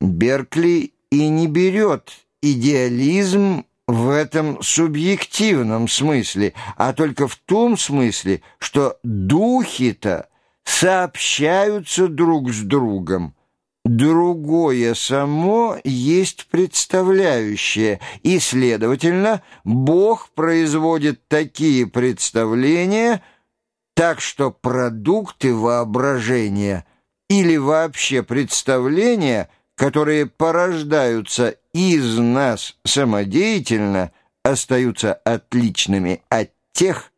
Беркли и не берет идеализм в этом субъективном смысле, а только в том смысле, что духи-то сообщаются друг с другом. Другое само есть представляющее, и, следовательно, Бог производит такие представления, так что продукты воображения или вообще представления, которые порождаются из нас самодеятельно, остаются отличными от тех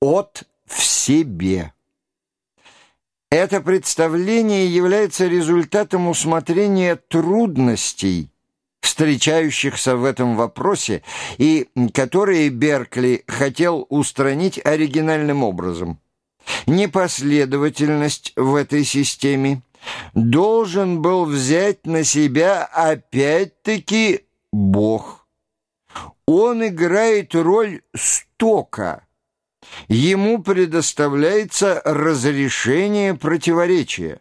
от в себе. Это представление является результатом усмотрения трудностей, встречающихся в этом вопросе, и которые Беркли хотел устранить оригинальным образом. Непоследовательность в этой системе должен был взять на себя опять-таки Бог. Он играет роль стока – ему предоставляется разрешение противоречия.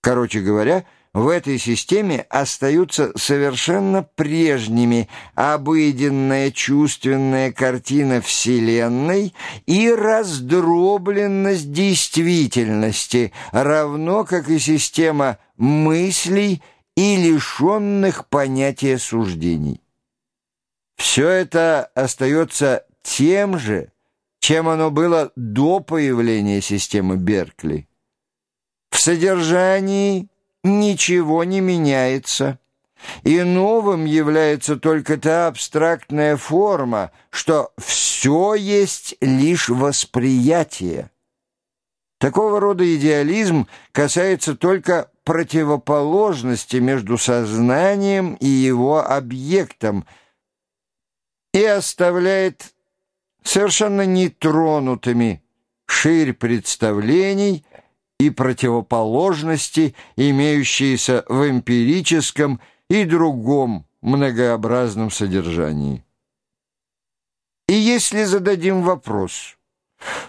Короче говоря, в этой системе остаются совершенно прежними обыденная чувственная картина Вселенной и раздробленность действительности, равно как и система мыслей и лишенных понятия суждений. Все это остается тем же, чем оно было до появления системы Беркли. В содержании ничего не меняется, и новым является только та абстрактная форма, что все есть лишь восприятие. Такого рода идеализм касается только противоположности между сознанием и его объектом и оставляет совершенно нетронутыми ширь представлений и противоположности, имеющиеся в эмпирическом и другом многообразном содержании. И если зададим вопрос,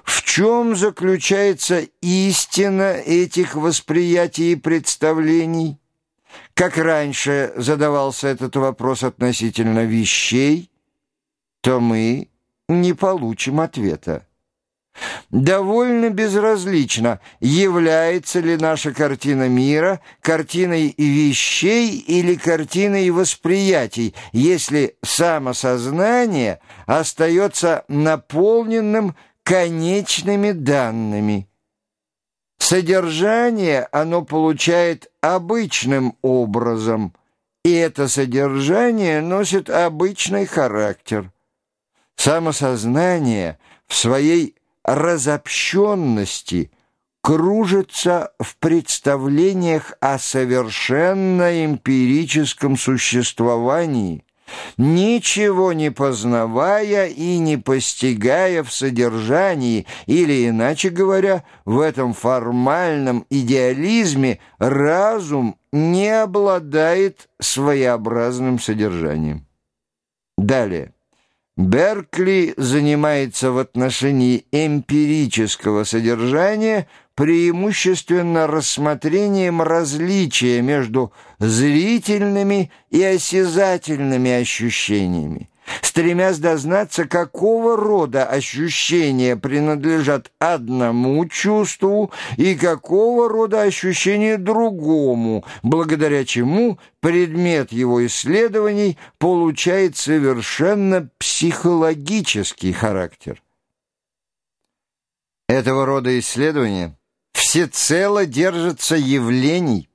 в чем заключается истина этих восприятий и представлений, как раньше задавался этот вопрос относительно вещей, то мы не получим ответа. Довольно безразлично, является ли наша картина мира картиной вещей или картиной восприятий, если самосознание остается наполненным конечными данными. Содержание оно получает обычным образом, и это содержание носит обычный характер. Самосознание в своей разобщенности кружится в представлениях о совершенно эмпирическом существовании, ничего не познавая и не постигая в содержании, или, иначе говоря, в этом формальном идеализме разум не обладает своеобразным содержанием. Далее. Беркли занимается в отношении эмпирического содержания преимущественно рассмотрением различия между зрительными и осязательными ощущениями стремясь дознаться, какого рода ощущения принадлежат одному чувству и какого рода ощущения другому, благодаря чему предмет его исследований получает совершенно психологический характер. Этого рода исследования всецело держатся явлений,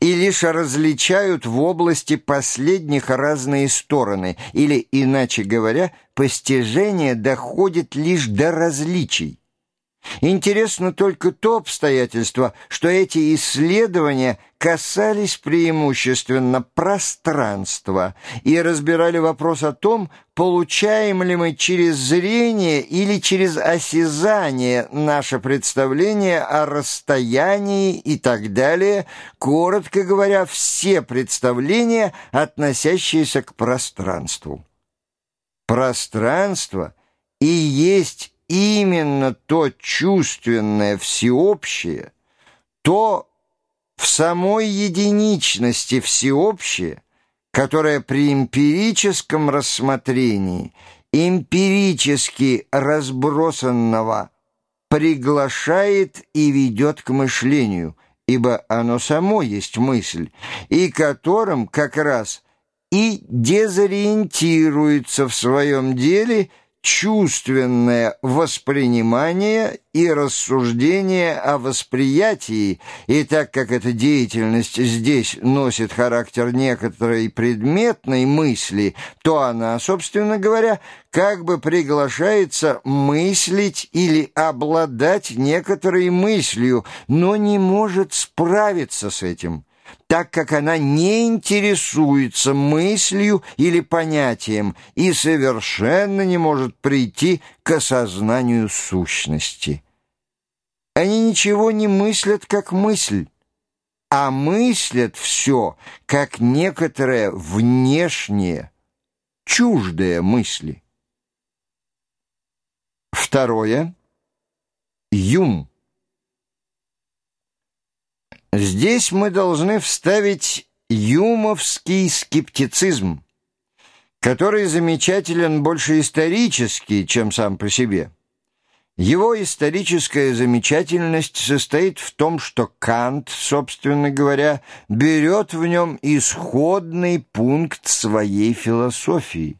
и лишь различают в области последних разные стороны, или, иначе говоря, постижение доходит лишь до различий. Интересно только то обстоятельство, что эти исследования касались преимущественно пространства и разбирали вопрос о том, получаем ли мы через зрение или через осязание наше представление о расстоянии и так далее, коротко говоря, все представления, относящиеся к пространству. Пространство и есть именно то чувственное всеобщее, то в самой единичности всеобщее, которое при эмпирическом рассмотрении эмпирически разбросанного приглашает и ведет к мышлению, ибо оно само есть мысль, и которым как раз и дезориентируется в своем деле – чувственное воспринимание и рассуждение о восприятии, и так как эта деятельность здесь носит характер некоторой предметной мысли, то она, собственно говоря, как бы приглашается мыслить или обладать некоторой мыслью, но не может справиться с этим так как она не интересуется мыслью или понятием и совершенно не может прийти к осознанию сущности. Они ничего не мыслят как мысль, а мыслят все как некоторое внешнее, чуждое мысли. Второе. Юм. Здесь мы должны вставить юмовский скептицизм, который замечателен больше исторически, чем сам по себе. Его историческая замечательность состоит в том, что Кант, собственно говоря, берет в нем исходный пункт своей философии.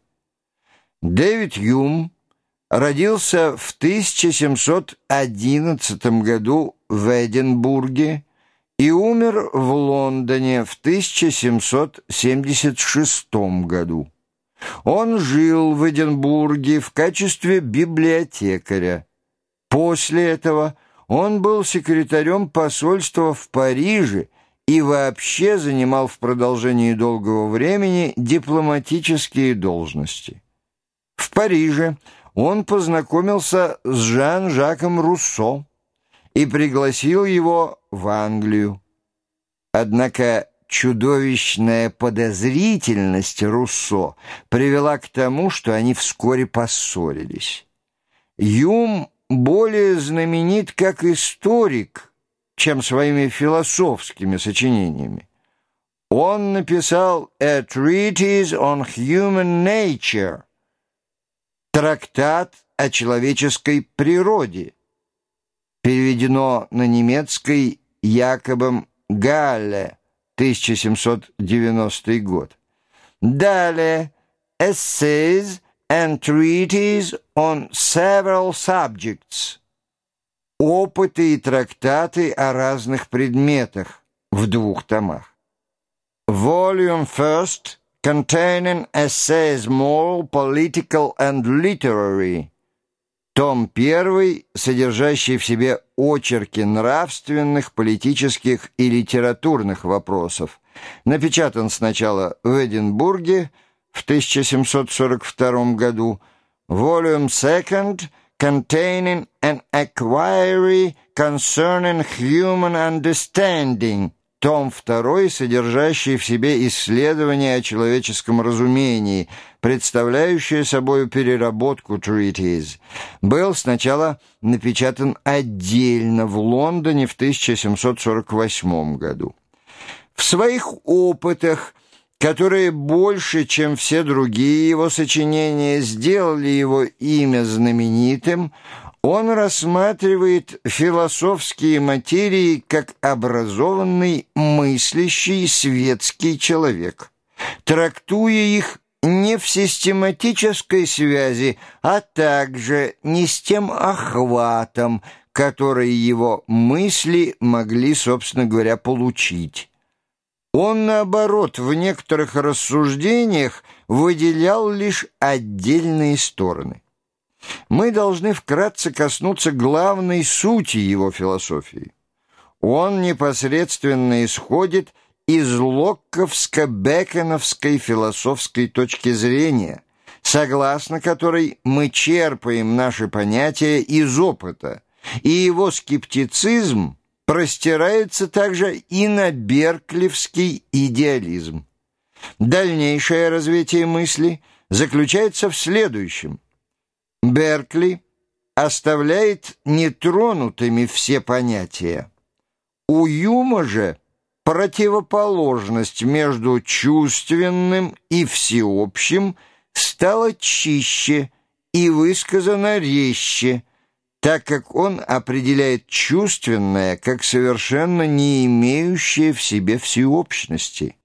Дэвид Юм родился в 1711 году в Эдинбурге, и умер в Лондоне в 1776 году. Он жил в Эдинбурге в качестве библиотекаря. После этого он был секретарем посольства в Париже и вообще занимал в продолжении долгого времени дипломатические должности. В Париже он познакомился с Жан-Жаком Руссо, и пригласил его в Англию. Однако чудовищная подозрительность Руссо привела к тому, что они вскоре поссорились. Юм более знаменит как историк, чем своими философскими сочинениями. Он написал «A Treatise on Human Nature» — трактат о человеческой природе — переведено на немецкий Якобом Галле, 1790 год. Далее Essays and Treaties on Several Subjects. Опыты и трактаты о разных предметах в двух томах. Volume First, containing essays moral, political and literary. Том 1, содержащий в себе очерки нравственных, политических и литературных вопросов, напечатан сначала в Эдинбурге в 1742 году, Volume 2, containing an inquiry concerning human understanding – том второй, содержащий в себе исследование о человеческом разумении, представляющее собой переработку treatise, был сначала напечатан отдельно в Лондоне в 1748 году. В своих опытах которые больше, чем все другие его сочинения, сделали его имя знаменитым, он рассматривает философские материи как образованный, мыслящий светский человек, трактуя их не в систематической связи, а также не с тем охватом, который его мысли могли, собственно говоря, получить. Он, наоборот, в некоторых рассуждениях выделял лишь отдельные стороны мы должны вкратце коснуться главной сути его философии. Он непосредственно исходит из локковско-беконовской философской точки зрения, согласно которой мы черпаем наши понятия из опыта, и его скептицизм простирается также и на берклевский идеализм. Дальнейшее развитие мысли заключается в следующем – Беркли оставляет нетронутыми все понятия. У Юма же противоположность между чувственным и всеобщим стала чище и высказана резче, так как он определяет чувственное как совершенно не имеющее в себе всеобщности.